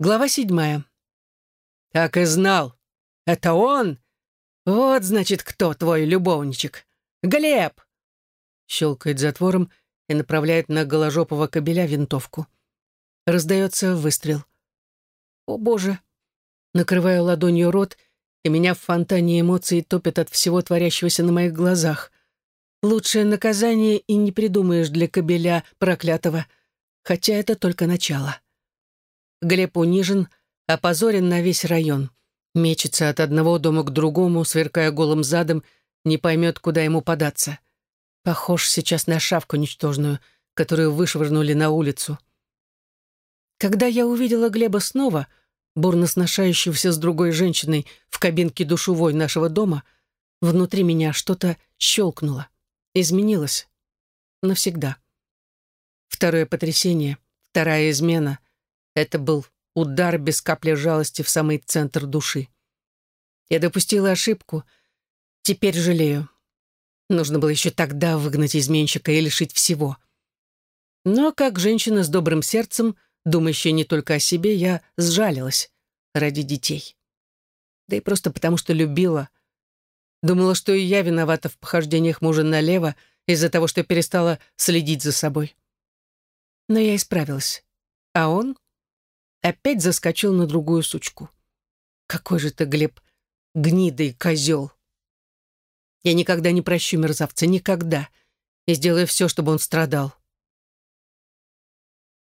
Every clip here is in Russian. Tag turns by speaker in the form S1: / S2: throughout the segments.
S1: Глава седьмая. «Так и знал. Это он? Вот, значит, кто твой любовничек. Глеб!» Щелкает затвором и направляет на голожопого кобеля винтовку. Раздается выстрел. «О, Боже!» Накрываю ладонью рот, и меня в фонтане эмоций топит от всего творящегося на моих глазах. Лучшее наказание и не придумаешь для кобеля проклятого, хотя это только начало. Глеб унижен, опозорен на весь район. Мечется от одного дома к другому, сверкая голым задом, не поймет, куда ему податься. Похож сейчас на шавку ничтожную, которую вышвырнули на улицу. Когда я увидела Глеба снова, бурно сношающегося с другой женщиной в кабинке душевой нашего дома, внутри меня что-то щелкнуло, изменилось. Навсегда. Второе потрясение, вторая измена — это был удар без капли жалости в самый центр души. Я допустила ошибку. Теперь жалею. Нужно было еще тогда выгнать изменщика и лишить всего. Но как женщина с добрым сердцем, думающая не только о себе, я сжалилась ради детей. Да и просто потому, что любила. Думала, что и я виновата в похождениях мужа налево из-за того, что перестала следить за собой. Но я исправилась. А он опять заскочил на другую сучку. Какой же ты, Глеб, гнидый козел! Я никогда не прощу мерзавца, никогда, и сделаю все, чтобы он страдал.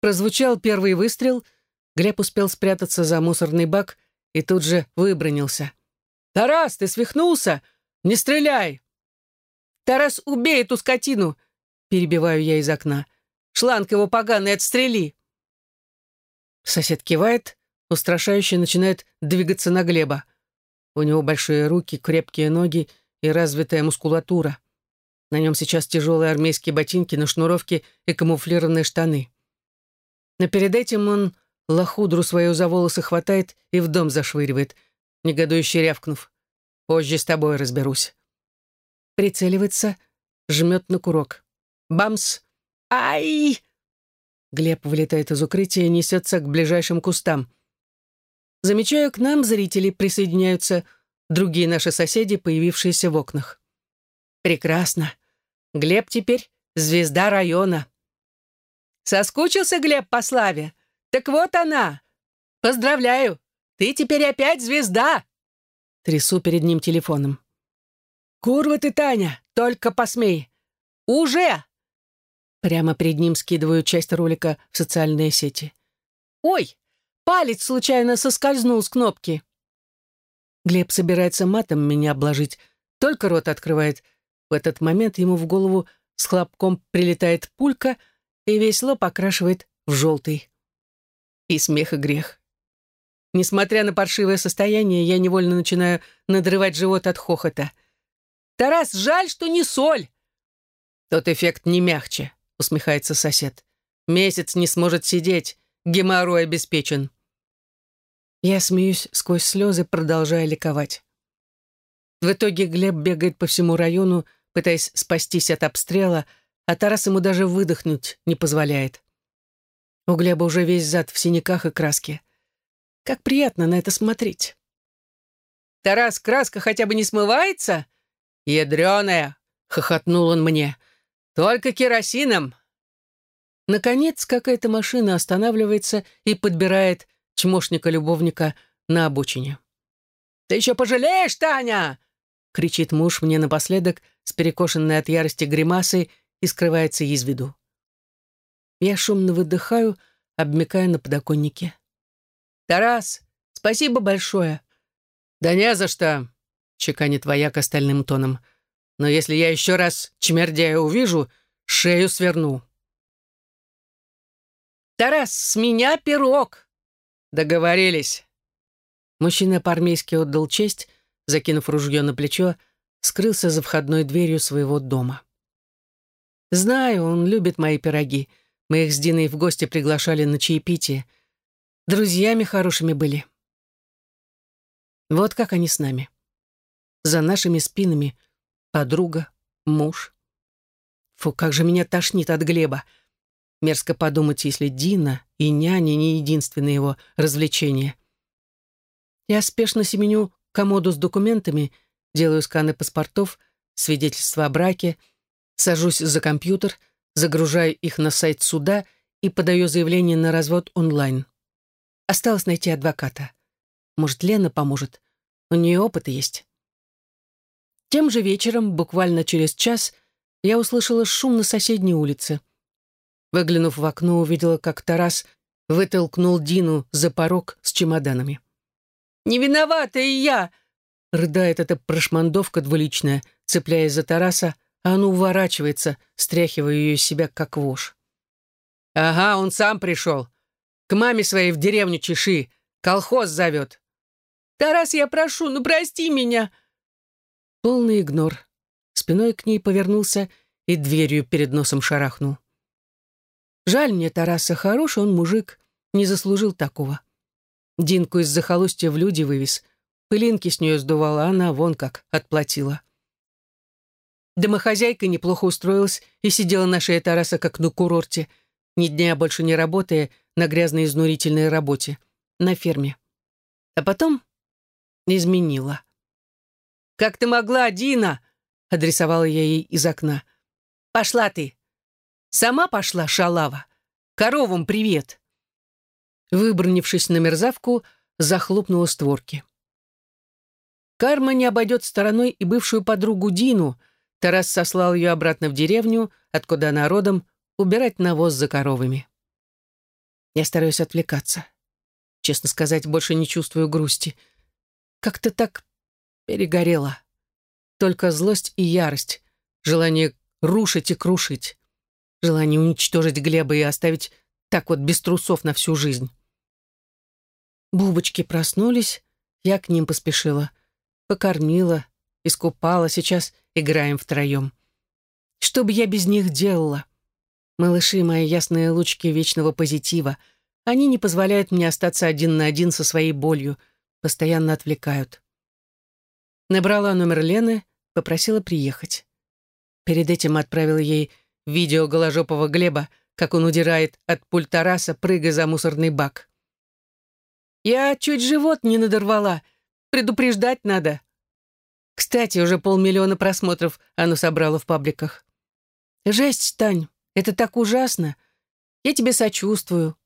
S1: Прозвучал первый выстрел, Глеб успел спрятаться за мусорный бак и тут же выбронился. «Тарас, ты свихнулся? Не стреляй!» «Тарас, убей эту скотину!» Перебиваю я из окна. «Шланг его поганый, отстрели!» Сосед кивает, устрашающе начинает двигаться на Глеба. У него большие руки, крепкие ноги и развитая мускулатура. На нем сейчас тяжелые армейские ботинки на шнуровке и камуфлированные штаны. Но перед этим он лохудру свою за волосы хватает и в дом зашвыривает, негодующе рявкнув. «Позже с тобой разберусь». Прицеливается, жмет на курок. Бамс! Ай! Глеб вылетает из укрытия и несется к ближайшим кустам. Замечаю, к нам зрители присоединяются, другие наши соседи, появившиеся в окнах. Прекрасно. Глеб теперь звезда района. Соскучился Глеб по славе? Так вот она. Поздравляю, ты теперь опять звезда. Трясу перед ним телефоном. Курва ты, Таня, только посмей. Уже! Прямо перед ним скидываю часть ролика в социальные сети. «Ой, палец случайно соскользнул с кнопки!» Глеб собирается матом меня обложить, только рот открывает. В этот момент ему в голову с хлопком прилетает пулька и весь лоб окрашивает в желтый. И смех, и грех. Несмотря на паршивое состояние, я невольно начинаю надрывать живот от хохота. «Тарас, жаль, что не соль!» Тот эффект не мягче. — усмехается сосед. «Месяц не сможет сидеть, геморрой обеспечен». Я смеюсь сквозь слезы, продолжая ликовать. В итоге Глеб бегает по всему району, пытаясь спастись от обстрела, а Тарас ему даже выдохнуть не позволяет. У Глеба уже весь зад в синяках и краске. Как приятно на это смотреть. «Тарас, краска хотя бы не смывается?» «Ядреная!» — хохотнул он мне. Только керосином. Наконец, какая-то машина останавливается и подбирает чмошника-любовника на обочине. «Ты еще пожалеешь, Таня!» — кричит муж мне напоследок с перекошенной от ярости гримасой и скрывается из виду. Я шумно выдыхаю, обмякая на подоконнике. «Тарас, спасибо большое!» «Да не за что!» — чеканит вояк остальным тоном — но если я еще раз чмердяя увижу, шею сверну. «Тарас, с меня пирог!» «Договорились». Мужчина по-армейски отдал честь, закинув ружье на плечо, скрылся за входной дверью своего дома. Знаю, он любит мои пироги. Мы их с Диной в гости приглашали на чаепитие. Друзьями хорошими были. Вот как они с нами. За нашими спинами подруга, муж. Фу, как же меня тошнит от Глеба. Мерзко подумать, если Дина и няня не единственное его развлечение. Я спешно семеню комоду с документами, делаю сканы паспортов, свидетельства о браке, сажусь за компьютер, загружаю их на сайт суда и подаю заявление на развод онлайн. Осталось найти адвоката. Может, Лена поможет. У нее опыт есть. Тем же вечером, буквально через час, я услышала шум на соседней улице. Выглянув в окно, увидела, как Тарас вытолкнул Дину за порог с чемоданами. «Не виновата и я!» Рыдает эта прошмандовка двуличная, цепляясь за Тараса, а он уворачивается, стряхивая ее из себя, как вошь. «Ага, он сам пришел. К маме своей в деревню Чеши. Колхоз зовет». «Тарас, я прошу, ну прости меня!» Полный игнор. Спиной к ней повернулся и дверью перед носом шарахнул. Жаль мне Тараса, хороший он мужик, не заслужил такого. Динку из захолустья в люди вывез. Пылинки с нее сдувала, она вон как отплатила. Домохозяйка неплохо устроилась и сидела на шее Тараса, как на курорте, ни дня больше не работая на грязной изнурительной работе, на ферме. А потом изменила. «Как ты могла, Дина?» — адресовала я ей из окна. «Пошла ты! Сама пошла, шалава! Коровам привет!» Выбронившись на мерзавку, захлопнула створки. Карма не обойдет стороной и бывшую подругу Дину. Тарас сослал ее обратно в деревню, откуда она родом, убирать навоз за коровами. Я стараюсь отвлекаться. Честно сказать, больше не чувствую грусти. Как-то так перегорело. Только злость и ярость, желание рушить и крушить, желание уничтожить Глеба и оставить так вот без трусов на всю жизнь. Бубочки проснулись, я к ним поспешила. Покормила, искупала, сейчас играем втроем. Что бы я без них делала? Малыши мои ясные лучки вечного позитива. Они не позволяют мне остаться один на один со своей болью, постоянно отвлекают. Набрала номер Лены, попросила приехать. Перед этим отправила ей видео голожопого Глеба, как он удирает от пульта раса, прыгая за мусорный бак. Я чуть живот не надорвала. Предупреждать надо. Кстати, уже полмиллиона просмотров оно собрало в пабликах. Жесть, Тань, это так ужасно. Я тебе сочувствую.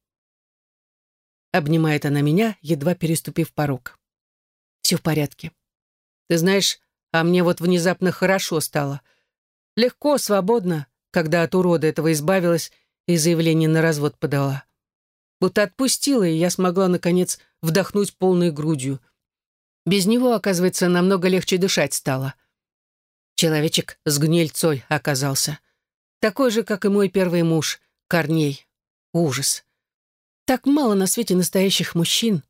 S1: Обнимает она меня, едва переступив порог. Все в порядке. Ты знаешь, а мне вот внезапно хорошо стало. Легко, свободно, когда от урода этого избавилась и заявление на развод подала будто отпустила, и я смогла, наконец, вдохнуть полной грудью. Без него, оказывается, намного легче дышать стало. Человечек с гнильцой оказался. Такой же, как и мой первый муж, Корней. Ужас. Так мало на свете настоящих мужчин.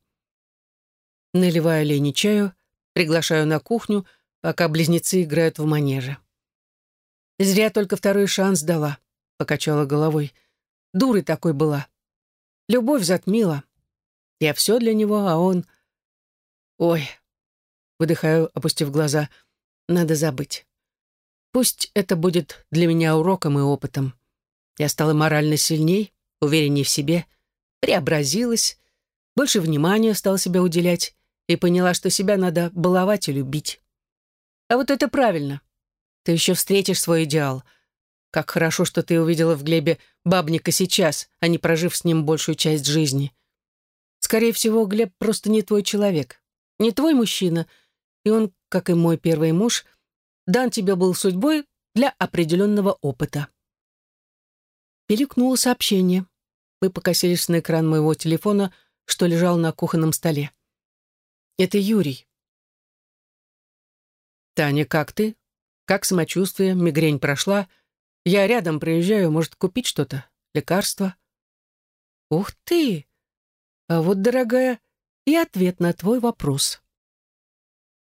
S1: Наливаю Лене чаю, приглашаю на кухню, пока близнецы играют в манеже. «Зря только второй шанс дала», — покачала головой. «Дурой такой была. Любовь затмила. Я все для него, а он... Ой, выдыхаю, опустив глаза. Надо забыть. Пусть это будет для меня уроком и опытом. Я стала морально сильней, уверенней в себе, преобразилась, больше внимания стала себе уделять и поняла, что себя надо баловать и любить. А вот это правильно. Ты еще встретишь свой идеал — как хорошо, что ты увидела в Глебе бабника сейчас, а не прожив с ним большую часть жизни. Скорее всего, Глеб просто не твой человек, не твой мужчина, и он, как и мой первый муж, дан тебе был судьбой для определенного опыта. Перекнуло сообщение. Мы покосились на экран моего телефона, что лежал на кухонном столе. Это Юрий. «Таня, как ты? Как самочувствие? Мигрень прошла?» Я рядом проезжаю, может, купить что-то? Лекарство?» «Ух ты! А вот, дорогая, и ответ на твой вопрос».